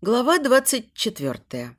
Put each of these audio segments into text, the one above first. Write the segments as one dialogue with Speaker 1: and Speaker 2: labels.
Speaker 1: Глава двадцать четвертая.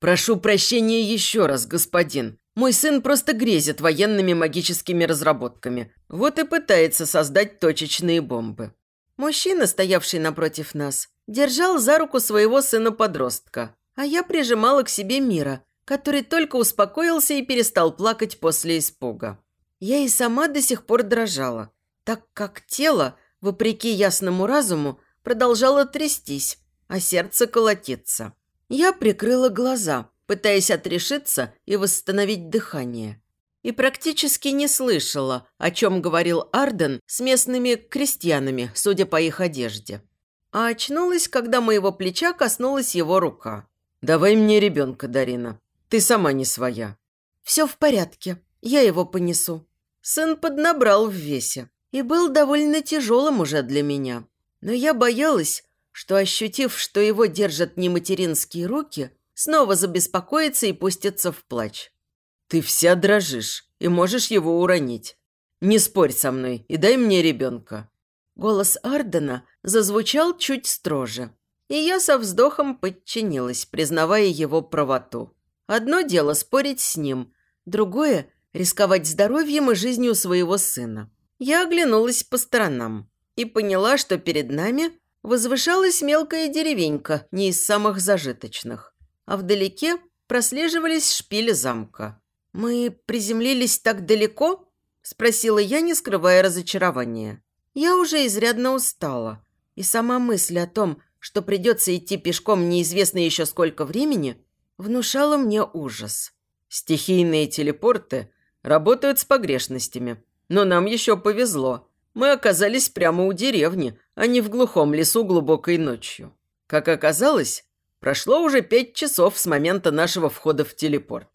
Speaker 2: «Прошу прощения еще раз, господин. Мой сын просто грезит военными магическими разработками. Вот и пытается создать точечные бомбы».
Speaker 1: Мужчина, стоявший напротив нас, держал за руку своего сына-подростка, а я прижимала к себе Мира, который только успокоился и перестал плакать после испуга. Я и сама до сих пор дрожала, так как тело, вопреки ясному разуму, продолжало трястись, а сердце колотиться. Я прикрыла глаза, пытаясь отрешиться и восстановить дыхание. И практически не слышала, о чем говорил Арден с местными крестьянами, судя по их одежде. А очнулась, когда моего плеча коснулась его рука.
Speaker 2: «Давай мне ребенка, Дарина. Ты сама не своя».
Speaker 1: «Все в порядке. Я его понесу». Сын поднабрал в весе и был довольно тяжелым уже для меня. Но я боялась, что, ощутив, что его держат не материнские руки, снова забеспокоится и пустится в плач.
Speaker 2: «Ты вся дрожишь и можешь его уронить. Не спорь со мной и дай мне ребенка».
Speaker 1: Голос Ардена зазвучал чуть строже, и я со вздохом подчинилась, признавая его правоту. Одно дело спорить с ним, другое – рисковать здоровьем и жизнью своего сына. Я оглянулась по сторонам и поняла, что перед нами возвышалась мелкая деревенька, не из самых зажиточных, а вдалеке прослеживались шпили замка. «Мы приземлились так далеко?» – спросила я, не скрывая разочарования. Я уже изрядно устала, и сама мысль о том, что придется идти пешком неизвестно еще сколько времени, внушала мне ужас.
Speaker 2: Стихийные телепорты работают с погрешностями, но нам еще повезло. Мы оказались прямо у деревни, а не в глухом лесу глубокой ночью. Как оказалось, прошло уже пять часов с момента нашего входа в телепорт.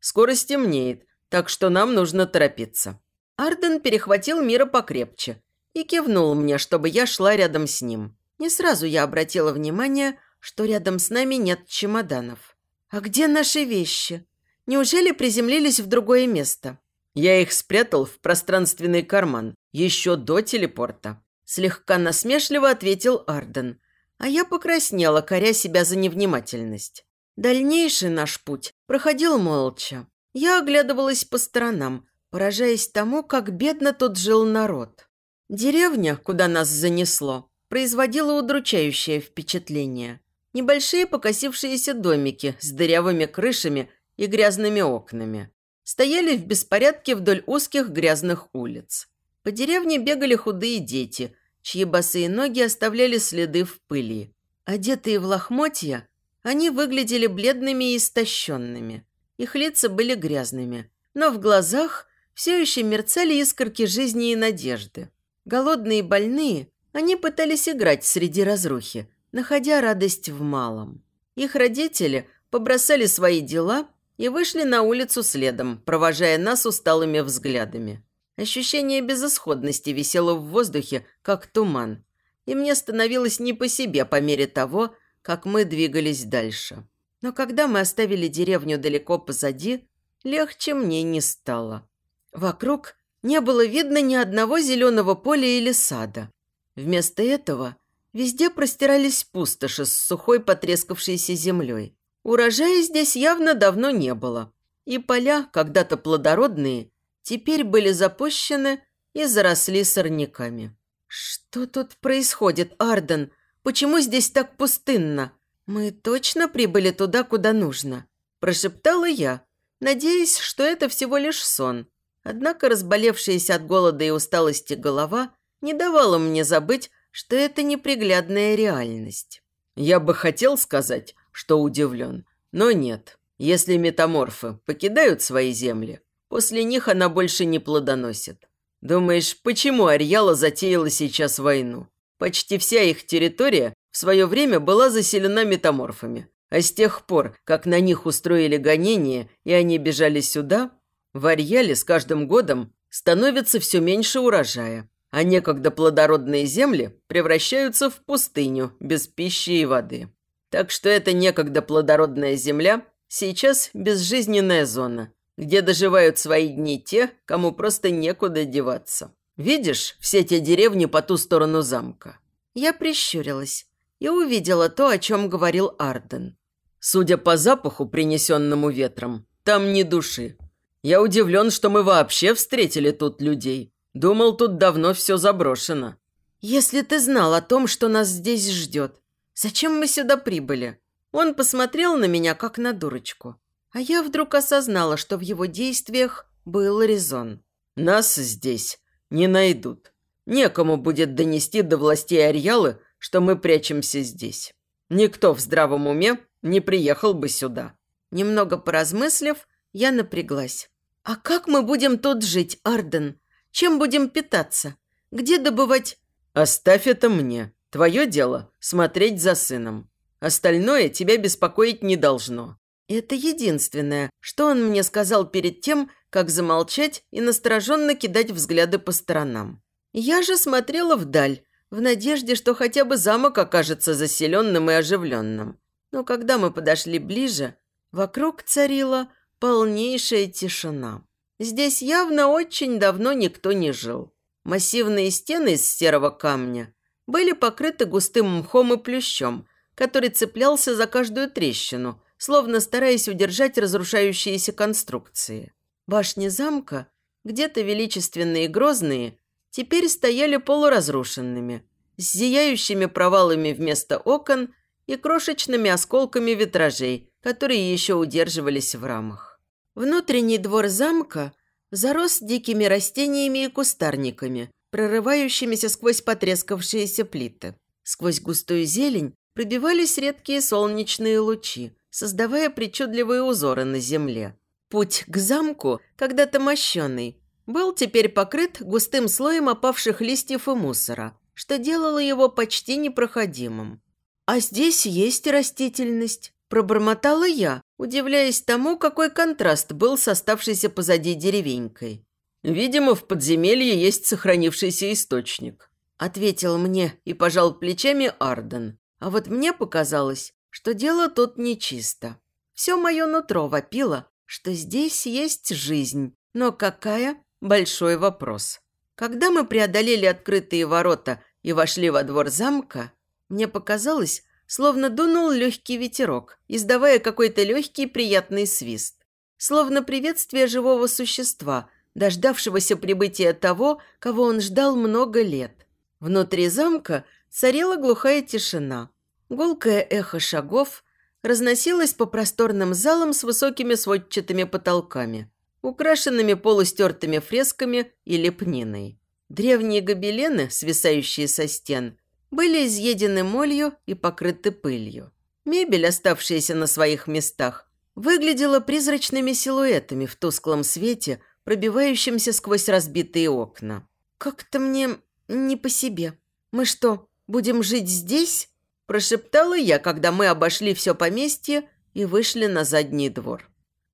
Speaker 2: Скоро стемнеет, так что нам нужно торопиться.
Speaker 1: Арден перехватил Мира покрепче и кивнул мне, чтобы я шла рядом с ним. Не сразу я обратила внимание, что рядом с нами нет чемоданов. «А где наши вещи? Неужели приземлились в другое место?»
Speaker 2: Я их спрятал в пространственный карман еще до телепорта.
Speaker 1: Слегка насмешливо ответил Арден, а я покраснела, коря себя за невнимательность. Дальнейший наш путь проходил молча. Я оглядывалась по сторонам, поражаясь тому, как бедно тут жил народ. Деревня, куда нас занесло, производила удручающее впечатление. Небольшие покосившиеся домики с дырявыми крышами и грязными окнами стояли в беспорядке вдоль узких грязных улиц. По деревне бегали худые дети, чьи босые ноги оставляли следы в пыли. Одетые в лохмотья, они выглядели бледными и истощенными. Их лица были грязными, но в глазах все еще мерцали искорки жизни и надежды. Голодные и больные, они пытались играть среди разрухи, находя радость в малом. Их родители побросали свои дела и вышли на улицу следом, провожая нас усталыми взглядами. Ощущение безысходности висело в воздухе, как туман, и мне становилось не по себе по мере того, как мы двигались дальше. Но когда мы оставили деревню далеко позади, легче мне не стало. Вокруг не было видно ни одного зеленого поля или сада. Вместо этого везде простирались пустоши с сухой потрескавшейся землей. Урожая здесь явно давно не было, и поля, когда-то плодородные, теперь были запущены и заросли сорняками. «Что тут происходит, Арден? Почему здесь так пустынно? Мы точно прибыли туда, куда нужно?» Прошептала я, надеясь, что это всего лишь сон. Однако разболевшаяся от голода и усталости голова не давала мне забыть, что это неприглядная реальность.
Speaker 2: Я бы хотел сказать, что удивлен. Но нет. Если метаморфы покидают свои земли, после них она больше не плодоносит. Думаешь, почему Арьяла затеяла сейчас войну? Почти вся их территория в свое время была заселена метаморфами. А с тех пор, как на них устроили гонения и они бежали сюда, в Арьяле с каждым годом становится все меньше урожая, а некогда плодородные земли превращаются в пустыню без пищи и воды. Так что эта некогда плодородная земля сейчас безжизненная зона, где доживают свои дни те, кому просто некуда деваться. Видишь все те деревни по ту сторону замка?
Speaker 1: Я прищурилась и увидела то, о чем говорил Арден.
Speaker 2: Судя по запаху, принесенному ветром, там ни души. Я удивлен, что мы вообще встретили тут людей. Думал, тут давно все заброшено.
Speaker 1: Если ты знал о том, что нас здесь ждет, зачем мы сюда прибыли? Он посмотрел на меня, как на дурочку. А я вдруг осознала, что в его действиях был резон.
Speaker 2: Нас здесь не найдут. Некому будет донести до властей Ариалы, что мы прячемся здесь. Никто в здравом уме не приехал бы сюда.
Speaker 1: Немного поразмыслив, я напряглась. «А как мы будем тут жить, Арден? Чем будем питаться? Где добывать...»
Speaker 2: «Оставь это мне. Твое дело – смотреть за сыном. Остальное тебя беспокоить не должно».
Speaker 1: Это единственное, что он мне сказал перед тем, как замолчать и настороженно кидать взгляды по сторонам. Я же смотрела вдаль, в надежде, что хотя бы замок окажется заселенным и оживленным. Но когда мы подошли ближе, вокруг царила полнейшая тишина. Здесь явно очень давно никто не жил. Массивные стены из серого камня были покрыты густым мхом и плющом, который цеплялся за каждую трещину, словно стараясь удержать разрушающиеся конструкции. Башни замка, где-то величественные и грозные, теперь стояли полуразрушенными, с зияющими провалами вместо окон и крошечными осколками витражей, которые еще удерживались в рамах. Внутренний двор замка зарос дикими растениями и кустарниками, прорывающимися сквозь потрескавшиеся плиты. Сквозь густую зелень пробивались редкие солнечные лучи, создавая причудливые узоры на земле. Путь к замку, когда-то мощенный, был теперь покрыт густым слоем опавших листьев и мусора, что делало его почти непроходимым. «А здесь есть растительность», – пробормотала я, удивляясь тому, какой контраст был с оставшейся позади деревенькой.
Speaker 2: «Видимо, в подземелье есть сохранившийся источник», –
Speaker 1: ответил мне и пожал плечами Арден. А вот мне показалось, что дело тут нечисто. Все мое нутро вопило, что здесь есть жизнь, но какая – большой вопрос. Когда мы преодолели открытые ворота и вошли во двор замка, мне показалось, словно дунул легкий ветерок, издавая какой-то легкий приятный свист. Словно приветствие живого существа, дождавшегося прибытия того, кого он ждал много лет. Внутри замка царила глухая тишина. Гулкое эхо шагов разносилось по просторным залам с высокими сводчатыми потолками, украшенными полустертыми фресками и лепниной. Древние гобелены, свисающие со стен, были изъедены молью и покрыты пылью. Мебель, оставшаяся на своих местах, выглядела призрачными силуэтами в тусклом свете, пробивающемся сквозь разбитые окна. «Как-то мне не по себе. Мы что, будем жить здесь?» Прошептала я, когда мы обошли все поместье и вышли на задний двор.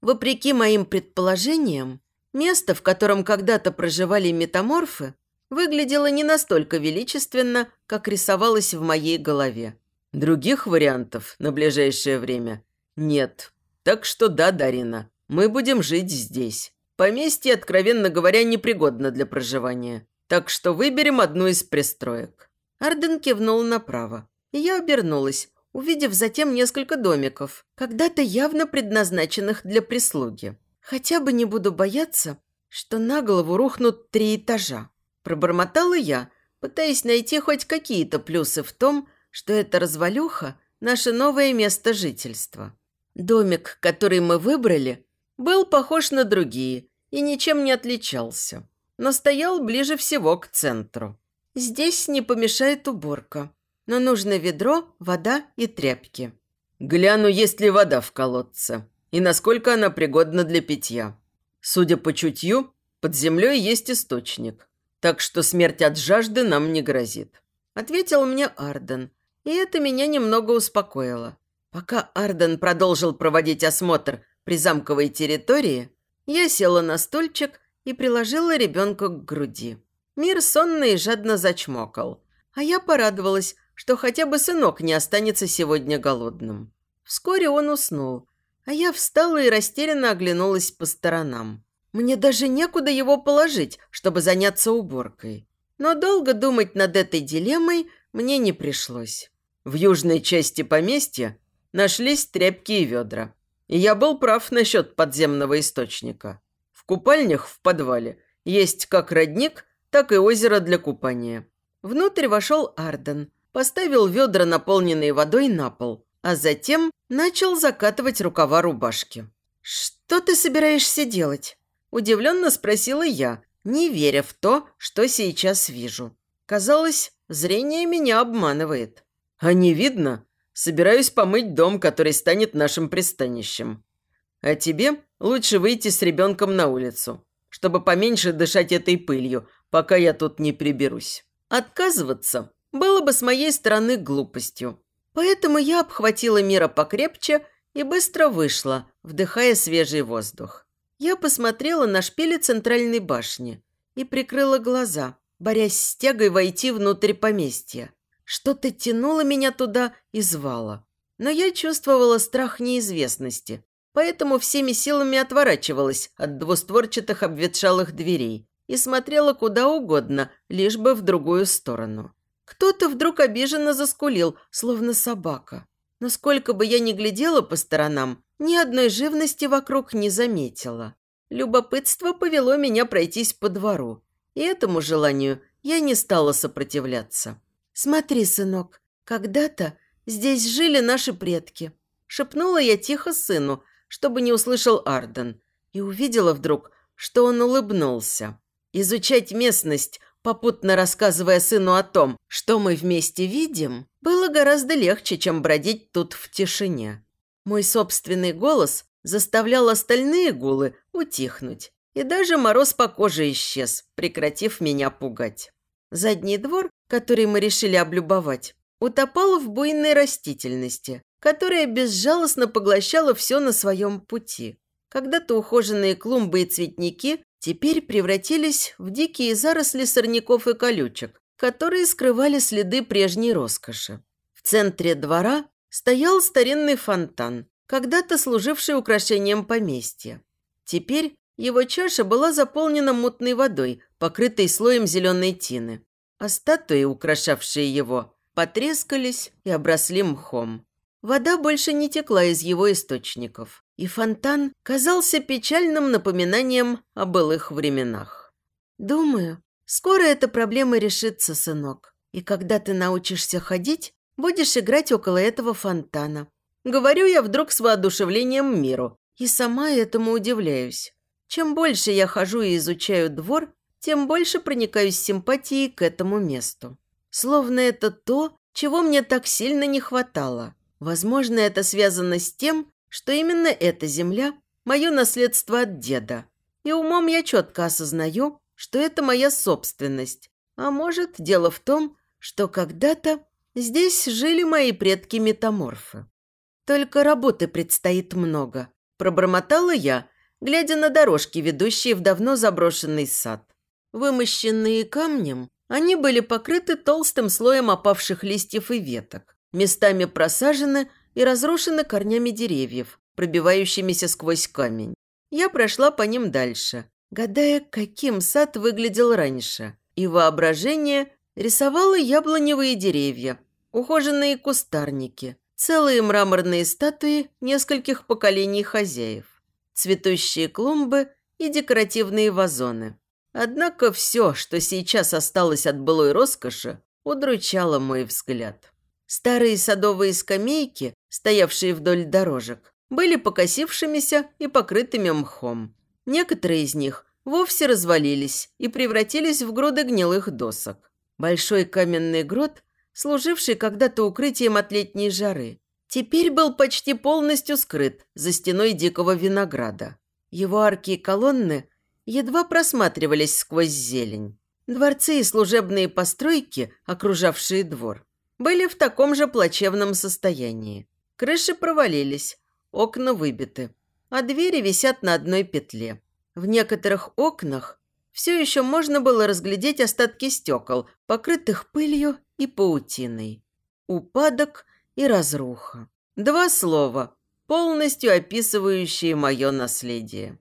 Speaker 1: Вопреки моим предположениям, место, в котором когда-то проживали метаморфы, выглядело не настолько величественно, как рисовалось в моей голове.
Speaker 2: Других вариантов на ближайшее время нет. Так что да, Дарина, мы будем жить здесь. Поместье, откровенно говоря, непригодно для проживания. Так что выберем одну из пристроек.
Speaker 1: Арден кивнул направо я обернулась, увидев затем несколько домиков, когда-то явно предназначенных для прислуги. Хотя бы не буду бояться, что на голову рухнут три этажа. Пробормотала я, пытаясь найти хоть какие-то плюсы в том, что эта развалюха – наше новое место жительства. Домик, который мы выбрали, был похож на другие и ничем не отличался, но стоял ближе всего к центру. Здесь не помешает уборка но нужно ведро, вода и тряпки.
Speaker 2: Гляну, есть ли вода в колодце и насколько она пригодна для питья. Судя по чутью, под землей есть источник, так что смерть от жажды нам не грозит.
Speaker 1: Ответил мне Арден, и это меня немного успокоило. Пока Арден продолжил проводить осмотр при замковой территории, я села на стульчик и приложила ребенка к груди. Мир сонно и жадно зачмокал, а я порадовалась, что хотя бы сынок не останется сегодня голодным. Вскоре он уснул, а я встала и растерянно оглянулась по сторонам. Мне даже некуда его положить, чтобы заняться уборкой. Но долго думать над этой дилеммой мне не пришлось.
Speaker 2: В южной части поместья нашлись тряпки и ведра. И я был прав насчет подземного источника. В купальнях в подвале есть как родник, так и озеро для купания.
Speaker 1: Внутрь вошел Арден, поставил ведра, наполненные водой, на пол, а затем начал закатывать рукава рубашки. «Что ты собираешься делать?» – удивленно спросила я, не веря в то, что сейчас вижу. Казалось, зрение меня обманывает.
Speaker 2: «А не видно? Собираюсь помыть дом, который станет нашим пристанищем. А тебе лучше выйти с ребенком на улицу, чтобы поменьше дышать этой пылью, пока я тут не приберусь. Отказываться было бы с моей стороны глупостью.
Speaker 1: Поэтому я обхватила Мира покрепче и быстро вышла, вдыхая свежий воздух. Я посмотрела на шпили центральной башни и прикрыла глаза, борясь с тягой войти внутрь поместья. Что-то тянуло меня туда и звало. Но я чувствовала страх неизвестности, поэтому всеми силами отворачивалась от двустворчатых обветшалых дверей и смотрела куда угодно, лишь бы в другую сторону. Кто-то вдруг обиженно заскулил, словно собака. Но сколько бы я ни глядела по сторонам, ни одной живности вокруг не заметила. Любопытство повело меня пройтись по двору, и этому желанию я не стала сопротивляться. «Смотри, сынок, когда-то здесь жили наши предки», – шепнула я тихо сыну, чтобы не услышал Арден, и увидела вдруг, что он улыбнулся. Изучать местность, попутно рассказывая сыну о том, что мы вместе видим, было гораздо легче, чем бродить тут в тишине. Мой собственный голос заставлял остальные гулы утихнуть, и даже мороз по коже исчез, прекратив меня пугать. Задний двор, который мы решили облюбовать, утопал в буйной растительности, которая безжалостно поглощала все на своем пути. Когда-то ухоженные клумбы и цветники теперь превратились в дикие заросли сорняков и колючек, которые скрывали следы прежней роскоши. В центре двора стоял старинный фонтан, когда-то служивший украшением поместья. Теперь его чаша была заполнена мутной водой, покрытой слоем зеленой тины, а статуи, украшавшие его, потрескались и обросли мхом. Вода больше не текла из его источников, и фонтан казался печальным напоминанием о былых временах. «Думаю, скоро эта проблема решится, сынок, и когда ты научишься ходить, будешь играть около этого фонтана». Говорю я вдруг с воодушевлением миру, и сама этому удивляюсь. Чем больше я хожу и изучаю двор, тем больше проникаюсь симпатией к этому месту. Словно это то, чего мне так сильно не хватало. Возможно, это связано с тем, что именно эта земля – мое наследство от деда. И умом я четко осознаю, что это моя собственность. А может, дело в том, что когда-то здесь жили мои предки-метаморфы. Только работы предстоит много. Пробормотала я, глядя на дорожки, ведущие в давно заброшенный сад. Вымощенные камнем, они были покрыты толстым слоем опавших листьев и веток, местами просажены и разрушены корнями деревьев, пробивающимися сквозь камень. Я прошла по ним дальше, гадая, каким сад выглядел раньше, и воображение рисовало яблоневые деревья, ухоженные кустарники, целые мраморные статуи нескольких поколений хозяев, цветущие клумбы и декоративные вазоны. Однако все, что сейчас осталось от былой роскоши, удручало мой взгляд. Старые садовые скамейки, стоявшие вдоль дорожек, были покосившимися и покрытыми мхом. Некоторые из них вовсе развалились и превратились в груды гнилых досок. Большой каменный грот служивший когда-то укрытием от летней жары, теперь был почти полностью скрыт за стеной дикого винограда. Его арки и колонны едва просматривались сквозь зелень. Дворцы и служебные постройки, окружавшие двор, были в таком же плачевном состоянии. Крыши провалились, окна выбиты, а двери висят на одной петле. В некоторых окнах все еще можно было разглядеть остатки стекол, покрытых пылью и паутиной. Упадок и разруха. Два слова, полностью описывающие мое наследие.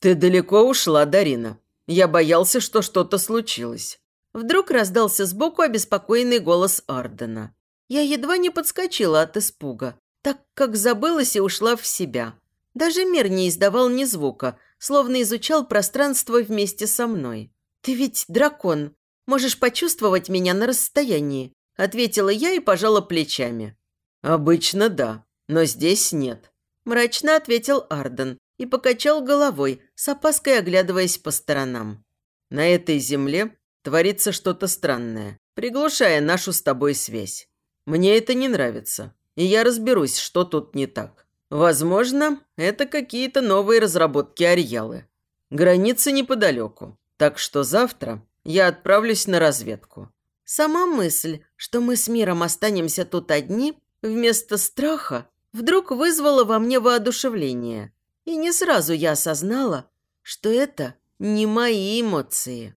Speaker 2: «Ты далеко ушла, Дарина. Я боялся, что что-то случилось».
Speaker 1: Вдруг раздался сбоку обеспокоенный голос Ардена. Я едва не подскочила от испуга, так как забылась и ушла в себя. Даже мир не издавал ни звука, словно изучал пространство вместе со мной. «Ты ведь дракон, можешь почувствовать меня на расстоянии», ответила я и пожала плечами.
Speaker 2: «Обычно да, но здесь нет»,
Speaker 1: мрачно ответил Арден и покачал головой, с опаской оглядываясь по сторонам.
Speaker 2: «На этой земле творится что-то странное, приглушая нашу с тобой связь. Мне это не нравится, и я разберусь, что тут не так. Возможно, это какие-то новые разработки Арьялы. Граница неподалеку, так что завтра я отправлюсь на разведку».
Speaker 1: Сама мысль, что мы с миром останемся тут одни, вместо страха, вдруг вызвала во мне воодушевление. И не сразу я осознала, что это не мои эмоции.